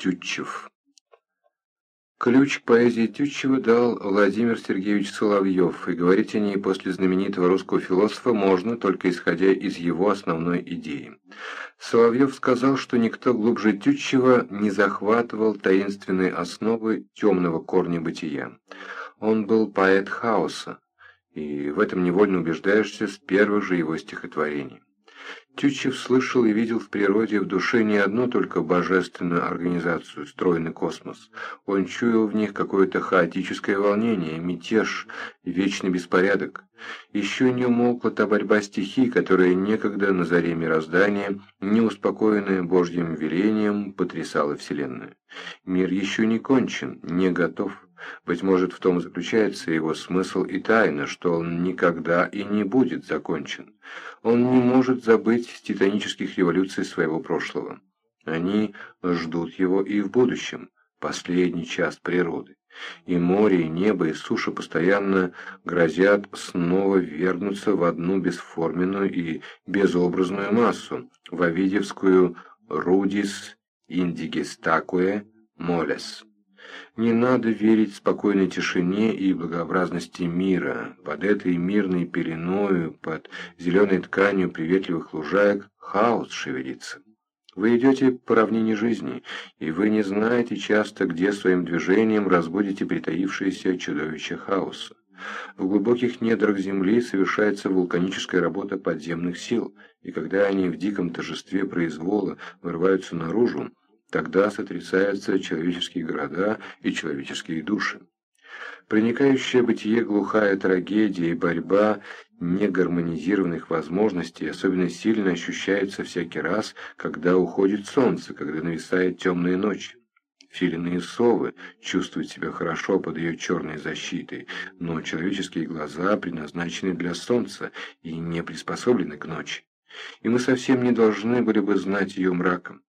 Тютчев Ключ к поэзии Тютчева дал Владимир Сергеевич Соловьев, и говорить о ней после знаменитого русского философа можно, только исходя из его основной идеи. Соловьев сказал, что никто глубже Тютчева не захватывал таинственные основы темного корня бытия. Он был поэт хаоса, и в этом невольно убеждаешься с первых же его стихотворений. Тютчев слышал и видел в природе в душе не одну только божественную организацию, стройный космос. Он чуял в них какое-то хаотическое волнение, мятеж, вечный беспорядок. Еще не умолкла та борьба стихий, которая некогда на заре мироздания, неуспокоенная Божьим велением, потрясала Вселенную. Мир еще не кончен, не готов. Быть может, в том заключается его смысл и тайна, что он никогда и не будет закончен. Он не может забыть титанических революций своего прошлого. Они ждут его и в будущем, последний час природы. И море, и небо, и суша постоянно грозят снова вернуться в одну бесформенную и безобразную массу, в Овидьевскую «рудис индигестакуе молес». Не надо верить спокойной тишине и благообразности мира. Под этой мирной пеленою, под зеленой тканью приветливых лужаек хаос шевелится. Вы идете по равнине жизни, и вы не знаете часто, где своим движением разбудите притаившееся чудовище хаоса. В глубоких недрах земли совершается вулканическая работа подземных сил, и когда они в диком торжестве произвола вырываются наружу, Тогда сотрясаются человеческие города и человеческие души. Проникающая бытие глухая трагедия и борьба негармонизированных возможностей особенно сильно ощущается всякий раз, когда уходит солнце, когда нависает темная ночь. Филины и совы чувствуют себя хорошо под ее черной защитой, но человеческие глаза предназначены для солнца и не приспособлены к ночи. И мы совсем не должны были бы знать ее мраком.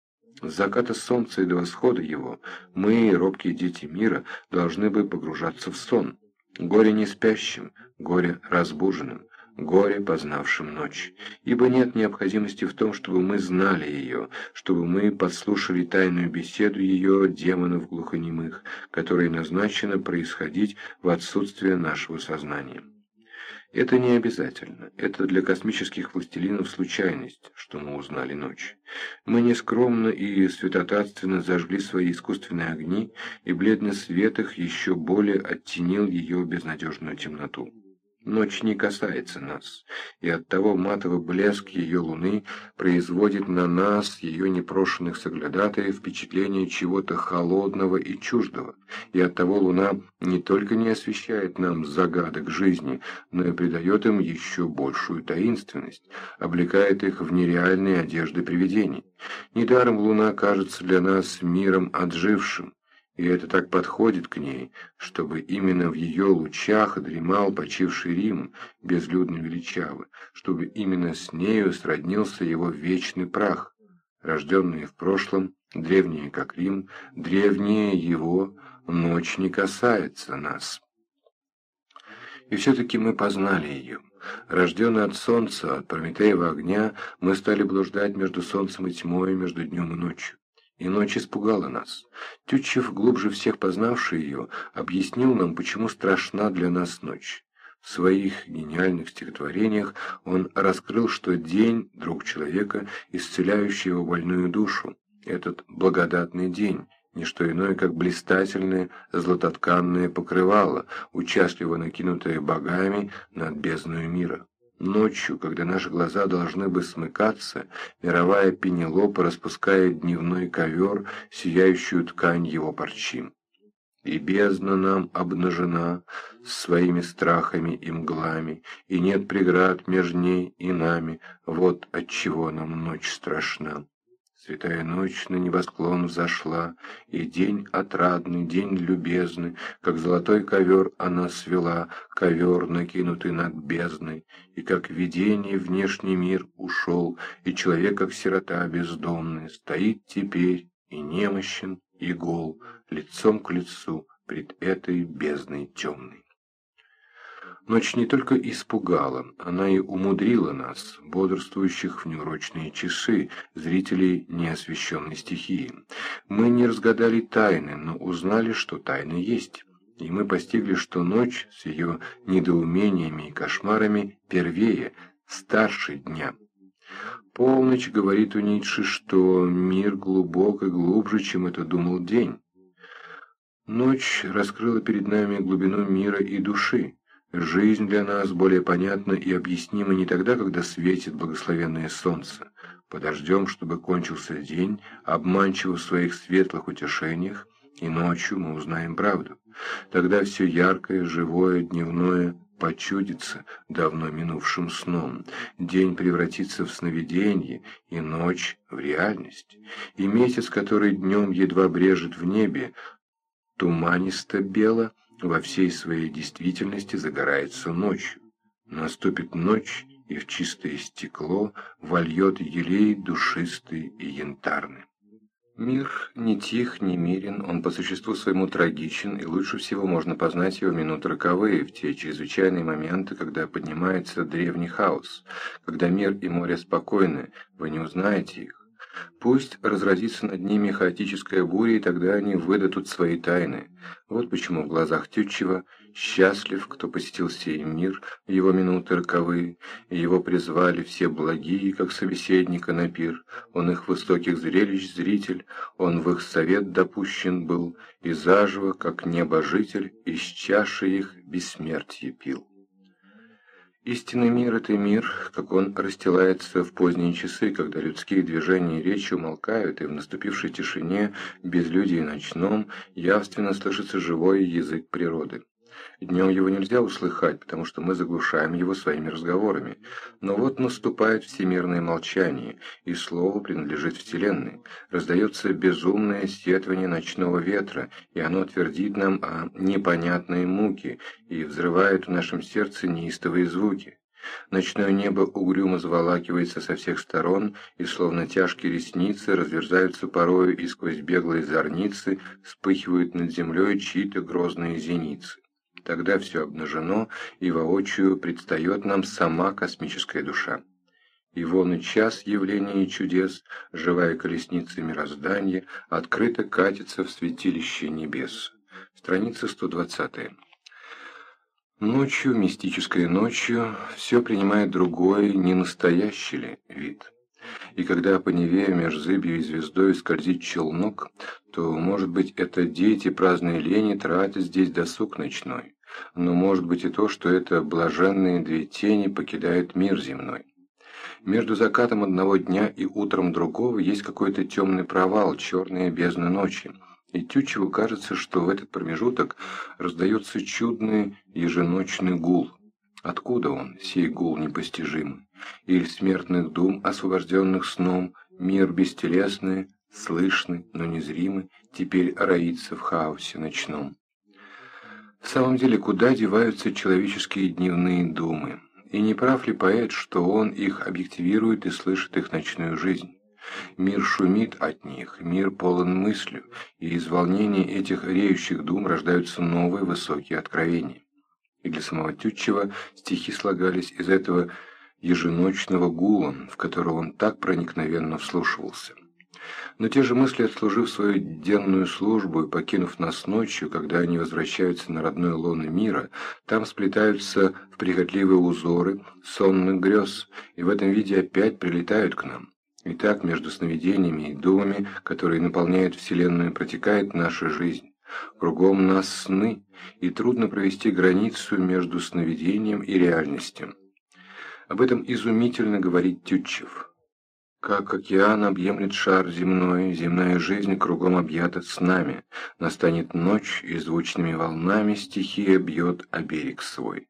С заката солнца и до восхода его мы, робкие дети мира, должны бы погружаться в сон. Горе не спящим, горе разбуженным, горе, познавшим ночь. Ибо нет необходимости в том, чтобы мы знали ее, чтобы мы подслушали тайную беседу ее демонов глухонемых, которой назначено происходить в отсутствие нашего сознания. Это не обязательно. Это для космических властелинов случайность, что мы узнали ночь. Мы нескромно и святотатственно зажгли свои искусственные огни, и бледный свет их еще более оттенил ее безнадежную темноту. Ночь не касается нас, и оттого матовый блеск ее луны производит на нас, ее непрошенных соглядатаев, впечатление чего-то холодного и чуждого, и оттого луна не только не освещает нам загадок жизни, но и придает им еще большую таинственность, облекает их в нереальные одежды привидений. Недаром луна кажется для нас миром отжившим, и это так подходит к ней, чтобы именно в ее лучах дремал почивший Рим, безлюдно величавый, чтобы именно с нею сроднился его вечный прах, рожденный в прошлом, древние как Рим, древнее его, ночь не касается нас. И все-таки мы познали ее. Рожденные от солнца, от Прометеева огня, мы стали блуждать между солнцем и тьмой, между днем и ночью и ночь испугала нас. Тютчев, глубже всех познавший ее, объяснил нам, почему страшна для нас ночь. В своих гениальных стихотворениях он раскрыл, что день – друг человека, исцеляющий его больную душу. Этот благодатный день – не что иное, как блистательное златотканное покрывало, участливо накинутое богами над бездною мира. Ночью, когда наши глаза должны бы смыкаться, мировая пенелопа распускает дневной ковер, сияющую ткань его парчим. И бездна нам обнажена своими страхами и мглами, и нет преград между ней и нами, вот отчего нам ночь страшна. Святая ночь на небосклон взошла, и день отрадный, день любезный, как золотой ковер она свела, ковер, накинутый над бездной, и как видение внешний мир ушел, и человек, как сирота бездомный, стоит теперь и немощен, и гол, лицом к лицу пред этой бездной темной. Ночь не только испугала, она и умудрила нас, бодрствующих в неурочные часы, зрителей неосвещенной стихии. Мы не разгадали тайны, но узнали, что тайна есть. И мы постигли, что ночь с ее недоумениями и кошмарами первее, старше дня. Полночь говорит у Ницше, что мир глубок и глубже, чем это думал день. Ночь раскрыла перед нами глубину мира и души. Жизнь для нас более понятна и объяснима не тогда, когда светит благословенное солнце. Подождем, чтобы кончился день, обманчиво в своих светлых утешениях, и ночью мы узнаем правду. Тогда все яркое, живое, дневное почудится давно минувшим сном, день превратится в сновидение, и ночь в реальность, и месяц, который днем едва брежет в небе, туманисто-бело, во всей своей действительности загорается ночью. Наступит ночь, и в чистое стекло вольет елей душистый и янтарный. Мир не тих, не мирен, он по существу своему трагичен, и лучше всего можно познать его минуты роковые, в те чрезвычайные моменты, когда поднимается древний хаос, когда мир и море спокойны, вы не узнаете их. Пусть разразится над ними хаотическая буря, и тогда они выдадут свои тайны. Вот почему в глазах Тютчева счастлив, кто посетил сей мир его минуты роковые, и его призвали все благие, как собеседника на пир. Он их высоких зрелищ зритель, он в их совет допущен был, и заживо, как небожитель, из чаши их бессмертие пил. Истинный мир – это мир, как он расстилается в поздние часы, когда людские движения и речи умолкают, и в наступившей тишине, безлюдии ночном, явственно слышится живой язык природы. Днем его нельзя услыхать, потому что мы заглушаем его своими разговорами. Но вот наступает всемирное молчание, и слово принадлежит Вселенной. Раздается безумное сетвание ночного ветра, и оно твердит нам о непонятной муке и взрывает в нашем сердце неистовые звуки. Ночное небо угрюмо заволакивается со всех сторон, и словно тяжкие ресницы разверзаются порою и сквозь беглые зорницы вспыхивают над землей чьи-то грозные зеницы. Тогда все обнажено, и воочию предстает нам сама космическая душа. И вон и час явления и чудес, живая колесница мироздания, открыто катится в святилище небес. Страница 120. Ночью, мистической ночью, все принимает другой, не настоящий ли вид. И когда по Неве меж зыбью и звездой скользит челнок, то, может быть, это дети праздной лени тратят здесь досуг ночной. Но может быть и то, что это блаженные две тени покидают мир земной. Между закатом одного дня и утром другого есть какой-то темный провал, черные бездны ночи. И Тютчеву кажется, что в этот промежуток раздается чудный еженочный гул. Откуда он, сей гул непостижимый? Или смертных дум, освобожденных сном, мир бестелесный, слышный, но незримый, теперь роится в хаосе ночном? В самом деле, куда деваются человеческие дневные думы? И не прав ли поэт, что он их объективирует и слышит их ночную жизнь? Мир шумит от них, мир полон мыслью, и из волнения этих реющих дум рождаются новые высокие откровения. И для самого Тютчева стихи слагались из этого еженочного гула, в которого он так проникновенно вслушивался. Но те же мысли, отслужив свою денную службу и покинув нас ночью, когда они возвращаются на родное лоно мира, там сплетаются в прихотливые узоры сонных грез, и в этом виде опять прилетают к нам. И так между сновидениями и думами, которые наполняют Вселенную, протекает наша жизнь. Кругом нас сны, и трудно провести границу между сновидением и реальностью. Об этом изумительно говорит Тютчев. Как океан объемлет шар земной, земная жизнь кругом объята нами. Настанет ночь, и звучными волнами стихия бьет о берег свой.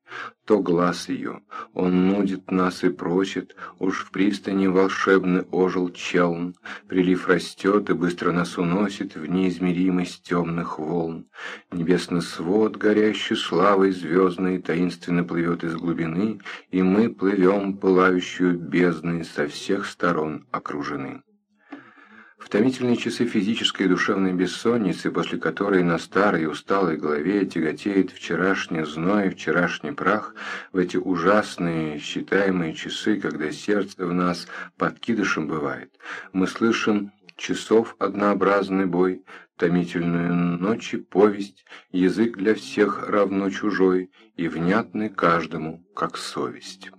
То глаз ее, он нудит нас и просит, уж в пристани волшебный ожил челн. Прилив растет и быстро нас уносит в неизмеримость темных волн. Небесный свод, горящий славой звездной, таинственно плывет из глубины, и мы плывем пылающую бездной со всех сторон окружены. В томительные часы физической и душевной бессонницы, после которой на старой усталой голове тяготеет вчерашний зной, вчерашний прах, в эти ужасные, считаемые часы, когда сердце в нас подкидышем бывает, мы слышим часов однообразный бой, томительную ночи повесть, язык для всех равно чужой и внятный каждому, как совесть.